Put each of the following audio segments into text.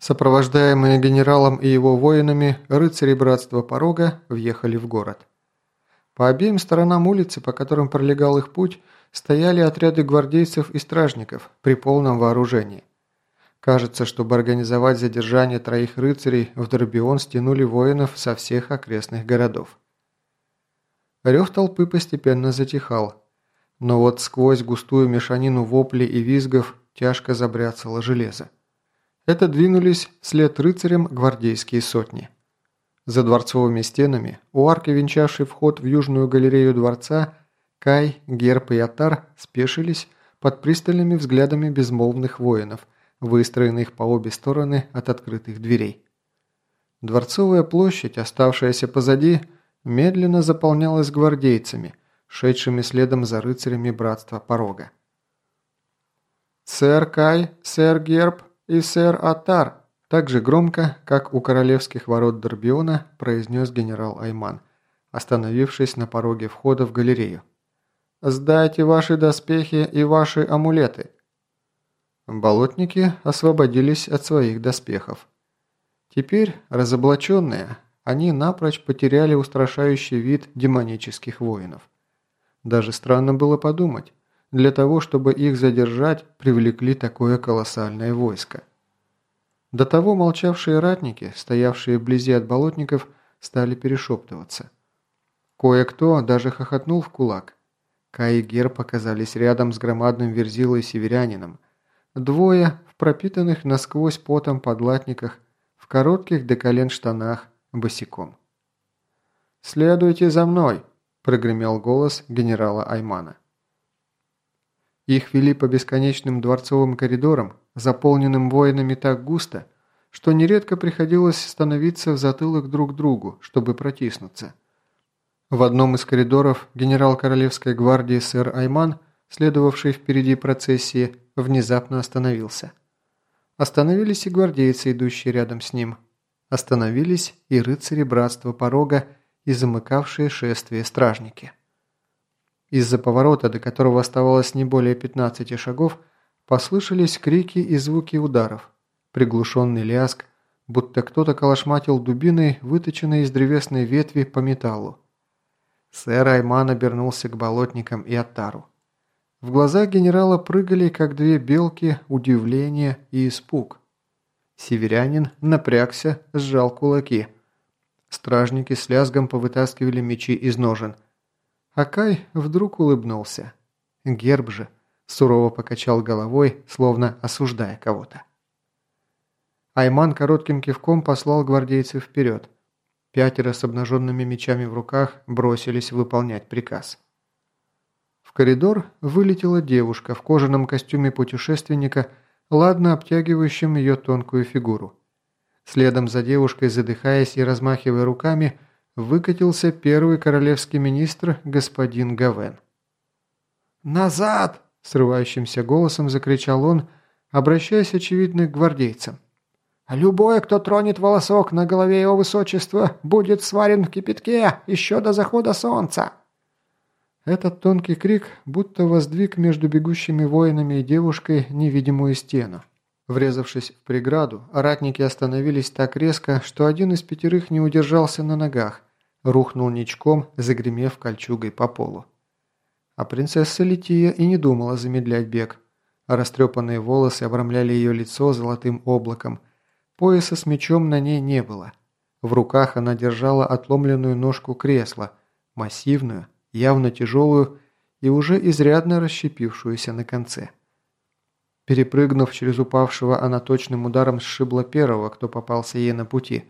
Сопровождаемые генералом и его воинами, рыцари Братства Порога въехали в город. По обеим сторонам улицы, по которым пролегал их путь, стояли отряды гвардейцев и стражников при полном вооружении. Кажется, чтобы организовать задержание троих рыцарей, в Дорбион стянули воинов со всех окрестных городов. Рев толпы постепенно затихал, но вот сквозь густую мешанину воплей и визгов тяжко забряцало железо. Это двинулись вслед рыцарям гвардейские сотни. За дворцовыми стенами, у арки, венчавшей вход в южную галерею дворца, Кай, Герб и Атар спешились под пристальными взглядами безмолвных воинов – выстроенных по обе стороны от открытых дверей. Дворцовая площадь, оставшаяся позади, медленно заполнялась гвардейцами, шедшими следом за рыцарями Братства Порога. «Сэр Кай, сэр Герб и сэр Атар!» Так же громко, как у королевских ворот Дорбиона, произнес генерал Айман, остановившись на пороге входа в галерею. «Сдайте ваши доспехи и ваши амулеты. Болотники освободились от своих доспехов. Теперь, разоблаченные, они напрочь потеряли устрашающий вид демонических воинов. Даже странно было подумать, для того, чтобы их задержать, привлекли такое колоссальное войско. До того молчавшие ратники, стоявшие вблизи от болотников, стали перешептываться. Кое-кто даже хохотнул в кулак. Кай и Гер показались рядом с громадным верзилой-северянином – Двое в пропитанных насквозь потом подлатниках, в коротких до колен штанах, босиком. «Следуйте за мной!» – прогремел голос генерала Аймана. Их вели по бесконечным дворцовым коридорам, заполненным воинами так густо, что нередко приходилось становиться в затылок друг другу, чтобы протиснуться. В одном из коридоров генерал Королевской гвардии сэр Айман, следовавший впереди процессии, внезапно остановился. Остановились и гвардейцы, идущие рядом с ним. Остановились и рыцари Братства Порога и замыкавшие шествие стражники. Из-за поворота, до которого оставалось не более 15 шагов, послышались крики и звуки ударов, приглушенный ляск, будто кто-то колошматил дубиной, выточенной из древесной ветви по металлу. Сэр Айман обернулся к болотникам и Аттару. В глазах генерала прыгали, как две белки, удивление и испуг. Северянин напрягся, сжал кулаки. Стражники с лязгом повытаскивали мечи из ножен. Акай вдруг улыбнулся. Герб же сурово покачал головой, словно осуждая кого-то. Айман коротким кивком послал гвардейцев вперед. Пятеро с обнаженными мечами в руках бросились выполнять приказ. В коридор вылетела девушка в кожаном костюме путешественника, ладно обтягивающем ее тонкую фигуру. Следом за девушкой, задыхаясь и размахивая руками, выкатился первый королевский министр господин Гавен. «Назад!» – срывающимся голосом закричал он, обращаясь, очевидно, к гвардейцам. «Любой, кто тронет волосок на голове его высочества, будет сварен в кипятке еще до захода солнца!» Этот тонкий крик будто воздвиг между бегущими воинами и девушкой невидимую стену. Врезавшись в преграду, ратники остановились так резко, что один из пятерых не удержался на ногах, рухнул ничком, загремев кольчугой по полу. А принцесса Лития и не думала замедлять бег. Растрепанные волосы обрамляли ее лицо золотым облаком. Пояса с мечом на ней не было. В руках она держала отломленную ножку кресла, массивную, явно тяжелую и уже изрядно расщепившуюся на конце. Перепрыгнув через упавшего, она точным ударом сшибла первого, кто попался ей на пути.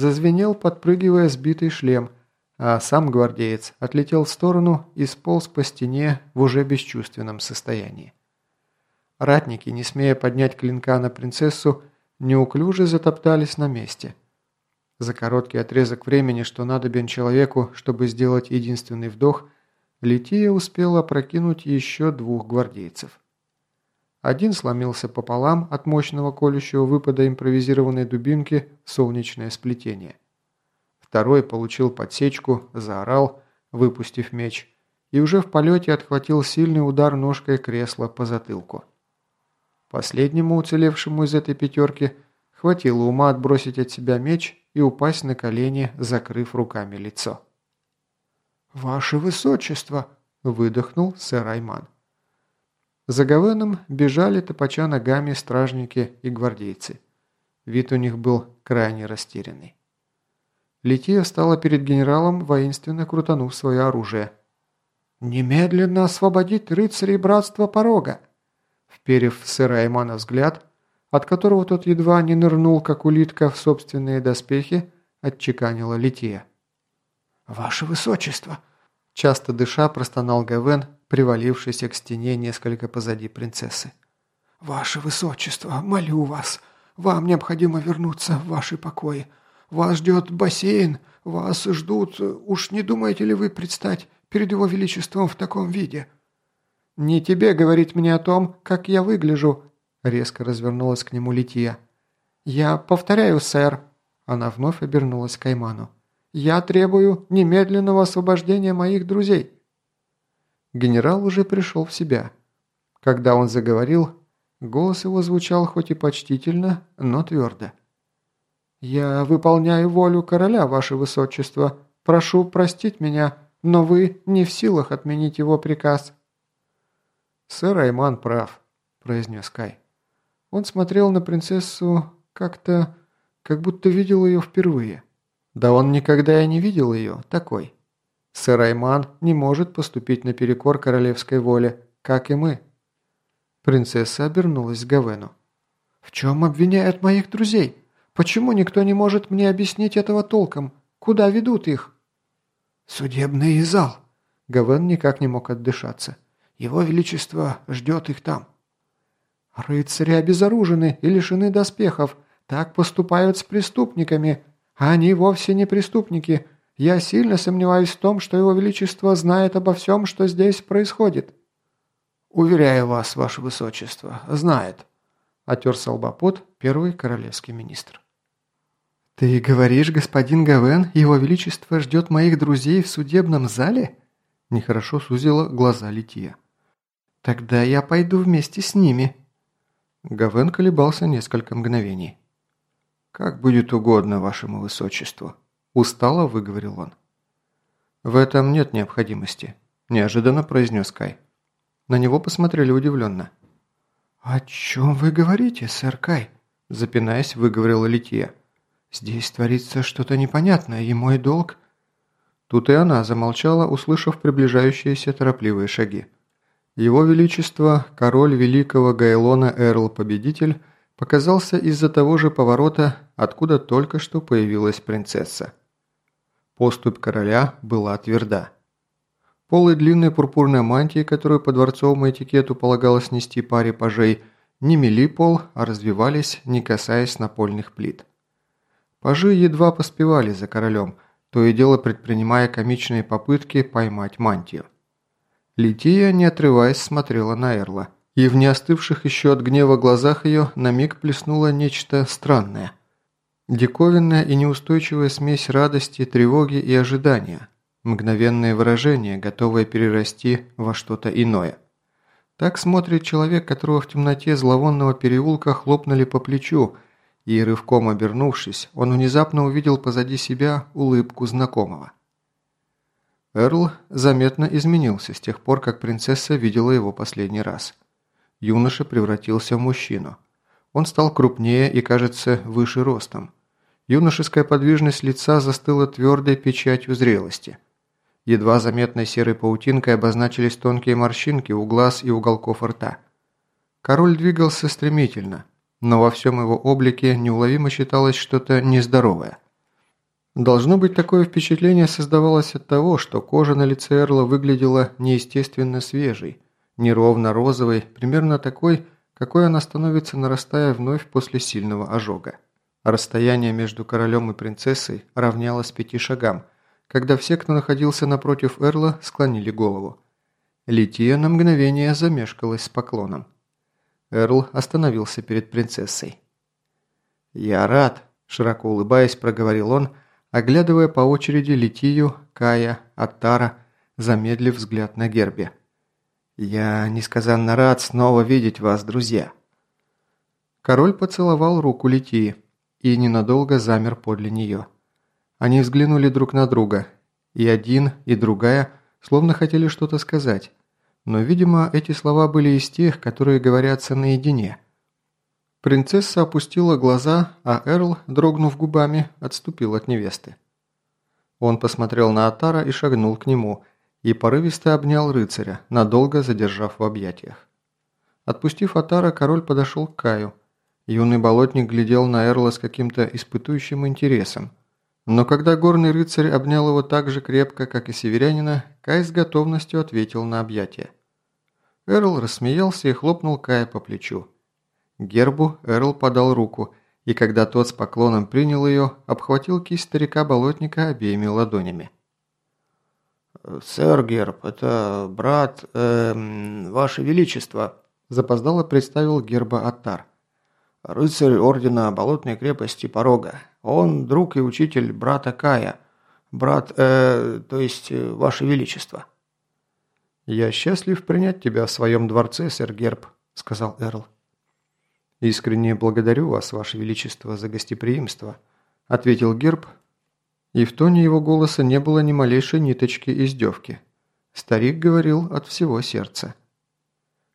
Зазвенел, подпрыгивая сбитый шлем, а сам гвардеец отлетел в сторону и сполз по стене в уже бесчувственном состоянии. Ратники, не смея поднять клинка на принцессу, неуклюже затоптались на месте – за короткий отрезок времени, что надобен человеку, чтобы сделать единственный вдох, Лития успела прокинуть еще двух гвардейцев. Один сломился пополам от мощного колющего выпада импровизированной дубинки солнечное сплетение. Второй получил подсечку, заорал, выпустив меч, и уже в полете отхватил сильный удар ножкой кресла по затылку. Последнему уцелевшему из этой пятерки – Хватило ума отбросить от себя меч и упасть на колени, закрыв руками лицо. «Ваше Высочество!» – выдохнул сэр Айман. За Гавеном бежали топача ногами стражники и гвардейцы. Вид у них был крайне растерянный. Лития стала перед генералом, воинственно крутанув свое оружие. «Немедленно освободить рыцарей братства порога!» Вперев в сэра Аймана взгляд, от которого тот едва не нырнул, как улитка, в собственные доспехи, отчеканила Лития. «Ваше Высочество!» Часто дыша, простонал Гавен, привалившийся к стене несколько позади принцессы. «Ваше Высочество, молю вас, вам необходимо вернуться в ваши покои. Вас ждет бассейн, вас ждут. Уж не думаете ли вы предстать перед его величеством в таком виде?» «Не тебе говорить мне о том, как я выгляжу», — резко развернулась к нему Лития. «Я повторяю, сэр». Она вновь обернулась к Кайману. «Я требую немедленного освобождения моих друзей». Генерал уже пришел в себя. Когда он заговорил, голос его звучал хоть и почтительно, но твердо. «Я выполняю волю короля, ваше высочество. Прошу простить меня, но вы не в силах отменить его приказ». «Сэр Айман прав», – произнес Кай. Он смотрел на принцессу как-то, как будто видел ее впервые. Да он никогда и не видел ее такой. Сэр Айман не может поступить наперекор королевской воле, как и мы. Принцесса обернулась к Гавену. «В чем обвиняют моих друзей? Почему никто не может мне объяснить этого толком? Куда ведут их?» «Судебный зал!» Гавен никак не мог отдышаться. «Его Величество ждет их там». «Рыцари обезоружены и лишены доспехов. Так поступают с преступниками. Они вовсе не преступники. Я сильно сомневаюсь в том, что Его Величество знает обо всем, что здесь происходит». «Уверяю вас, Ваше Высочество, знает», – отер солбопот первый королевский министр. «Ты говоришь, господин Гавен, Его Величество ждет моих друзей в судебном зале?» Нехорошо сузила глаза Лития. «Тогда я пойду вместе с ними». Гавен колебался несколько мгновений. «Как будет угодно вашему высочеству», – устало выговорил он. «В этом нет необходимости», – неожиданно произнес Кай. На него посмотрели удивленно. «О чем вы говорите, сэр Кай?» – запинаясь, выговорила Лития. «Здесь творится что-то непонятное, и мой долг...» Тут и она замолчала, услышав приближающиеся торопливые шаги. Его Величество, король Великого Гайлона Эрл-Победитель, показался из-за того же поворота, откуда только что появилась принцесса. Поступь короля была тверда. Полы длинной пурпурной мантии, которую по дворцовому этикету полагалось нести паре пажей, не мели пол, а развивались, не касаясь напольных плит. Пажи едва поспевали за королем, то и дело предпринимая комичные попытки поймать мантию. Лития, не отрываясь, смотрела на Эрла, и в неостывших еще от гнева глазах ее на миг плеснуло нечто странное – Диковинная и неустойчивая смесь радости, тревоги и ожидания. Мгновенное выражение, готовое перерасти во что-то иное. Так смотрит человек, которого в темноте зловонного переулка хлопнули по плечу, и, рывком обернувшись, он внезапно увидел позади себя улыбку знакомого. Эрл заметно изменился с тех пор, как принцесса видела его последний раз. Юноша превратился в мужчину. Он стал крупнее и, кажется, выше ростом. Юношеская подвижность лица застыла твердой печатью зрелости. Едва заметной серой паутинкой обозначились тонкие морщинки у глаз и уголков рта. Король двигался стремительно, но во всем его облике неуловимо считалось что-то нездоровое. Должно быть, такое впечатление создавалось от того, что кожа на лице Эрла выглядела неестественно свежей, неровно розовой, примерно такой, какой она становится, нарастая вновь после сильного ожога. Расстояние между королем и принцессой равнялось пяти шагам, когда все, кто находился напротив Эрла, склонили голову. Лития на мгновение замешкалась с поклоном. Эрл остановился перед принцессой. «Я рад», – широко улыбаясь, проговорил он, оглядывая по очереди Литию, Кая, Аттара, замедлив взгляд на гербе. «Я несказанно рад снова видеть вас, друзья». Король поцеловал руку Литии. и ненадолго замер подле нее. Они взглянули друг на друга, и один, и другая словно хотели что-то сказать, но, видимо, эти слова были из тех, которые говорятся наедине. Принцесса опустила глаза, а Эрл, дрогнув губами, отступил от невесты. Он посмотрел на Атара и шагнул к нему, и порывисто обнял рыцаря, надолго задержав в объятиях. Отпустив Атара, король подошел к Каю. Юный болотник глядел на Эрла с каким-то испытующим интересом. Но когда горный рыцарь обнял его так же крепко, как и северянина, Кай с готовностью ответил на объятие. Эрл рассмеялся и хлопнул Кая по плечу. Гербу Эрл подал руку, и когда тот с поклоном принял ее, обхватил кисть старика-болотника обеими ладонями. «Сэр Герб, это брат... Э, Ваше Величество», – запоздало представил Герба Аттар. «Рыцарь Ордена Болотной крепости Порога. Он друг и учитель брата Кая. Брат... Э, то есть, э, Ваше Величество». «Я счастлив принять тебя в своем дворце, сэр Герб», – сказал Эрл. «Искренне благодарю вас, Ваше Величество, за гостеприимство», – ответил Герб, и в тоне его голоса не было ни малейшей ниточки издевки. Старик говорил от всего сердца.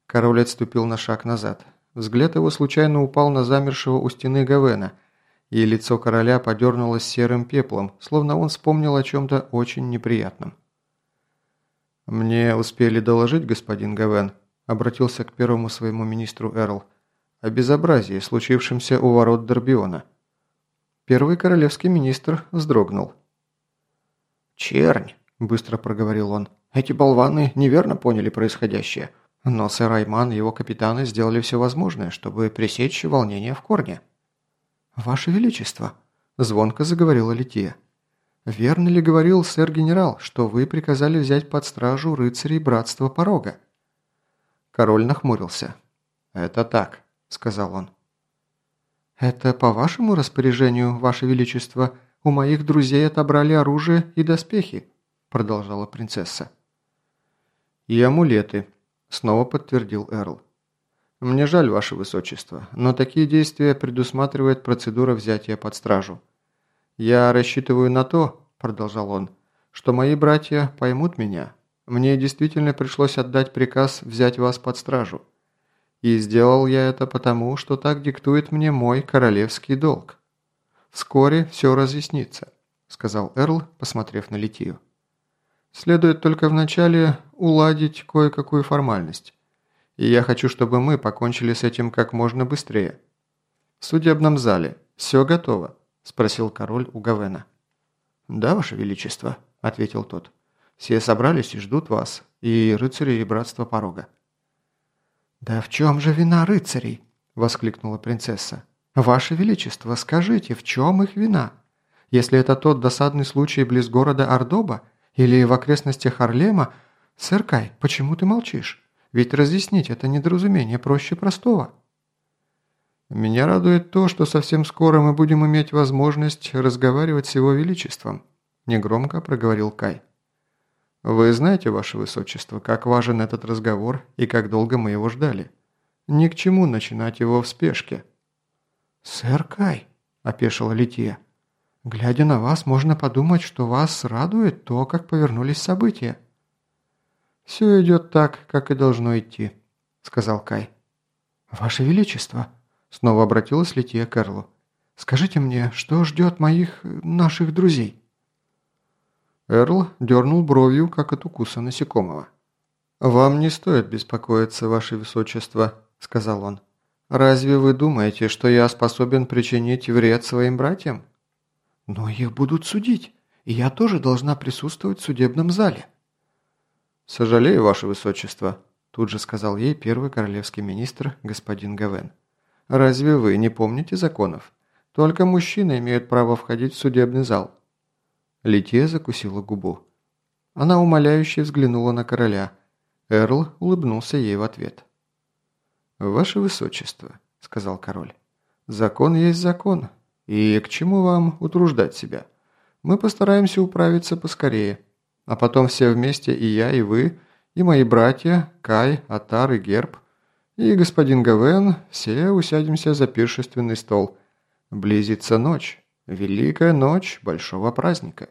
Король отступил на шаг назад. Взгляд его случайно упал на замершего у стены Гавена, и лицо короля подернулось серым пеплом, словно он вспомнил о чем-то очень неприятном. «Мне успели доложить, господин Гавен», – обратился к первому своему министру Эрл, – «о безобразии, случившемся у ворот Дорбиона». Первый королевский министр вздрогнул. «Чернь», – быстро проговорил он, – «эти болваны неверно поняли происходящее, но сэр Айман и его капитаны сделали все возможное, чтобы пресечь волнение в корне». «Ваше Величество», – звонко заговорила Лития. «Верно ли говорил сэр-генерал, что вы приказали взять под стражу рыцарей Братства Порога?» Король нахмурился. «Это так», – сказал он. «Это по вашему распоряжению, ваше величество, у моих друзей отобрали оружие и доспехи», – продолжала принцесса. «И амулеты», – снова подтвердил Эрл. «Мне жаль, ваше высочество, но такие действия предусматривает процедура взятия под стражу. «Я рассчитываю на то», – продолжал он, – «что мои братья поймут меня. Мне действительно пришлось отдать приказ взять вас под стражу. И сделал я это потому, что так диктует мне мой королевский долг. Вскоре все разъяснится», – сказал Эрл, посмотрев на Литию. «Следует только вначале уладить кое-какую формальность. И я хочу, чтобы мы покончили с этим как можно быстрее. В судебном зале все готово. – спросил король у Гавена. «Да, ваше величество», – ответил тот. «Все собрались и ждут вас, и рыцари, и братство порога». «Да в чем же вина рыцарей?» – воскликнула принцесса. «Ваше величество, скажите, в чем их вина? Если это тот досадный случай близ города Ордоба или в окрестностях Орлема, сэр Кай, почему ты молчишь? Ведь разъяснить это недоразумение проще простого». «Меня радует то, что совсем скоро мы будем иметь возможность разговаривать с его величеством», – негромко проговорил Кай. «Вы знаете, ваше высочество, как важен этот разговор и как долго мы его ждали. Ни к чему начинать его в спешке». «Сэр Кай», – опешила Лития, – «глядя на вас, можно подумать, что вас радует то, как повернулись события». «Все идет так, как и должно идти», – сказал Кай. «Ваше Величество», Снова обратилась Лития к Эрлу. «Скажите мне, что ждет моих... наших друзей?» Эрл дернул бровью, как от укуса насекомого. «Вам не стоит беспокоиться, ваше высочество», – сказал он. «Разве вы думаете, что я способен причинить вред своим братьям?» «Но их будут судить, и я тоже должна присутствовать в судебном зале». «Сожалею, ваше высочество», – тут же сказал ей первый королевский министр, господин Гавен. Разве вы не помните законов? Только мужчины имеют право входить в судебный зал». Лития закусила губу. Она умоляюще взглянула на короля. Эрл улыбнулся ей в ответ. «Ваше высочество», — сказал король, — «закон есть закон, и к чему вам утруждать себя? Мы постараемся управиться поскорее, а потом все вместе, и я, и вы, и мои братья, Кай, Атар и Герб, и господин Гавен, все усядемся за пиршественный стол. Близится ночь. Великая ночь большого праздника.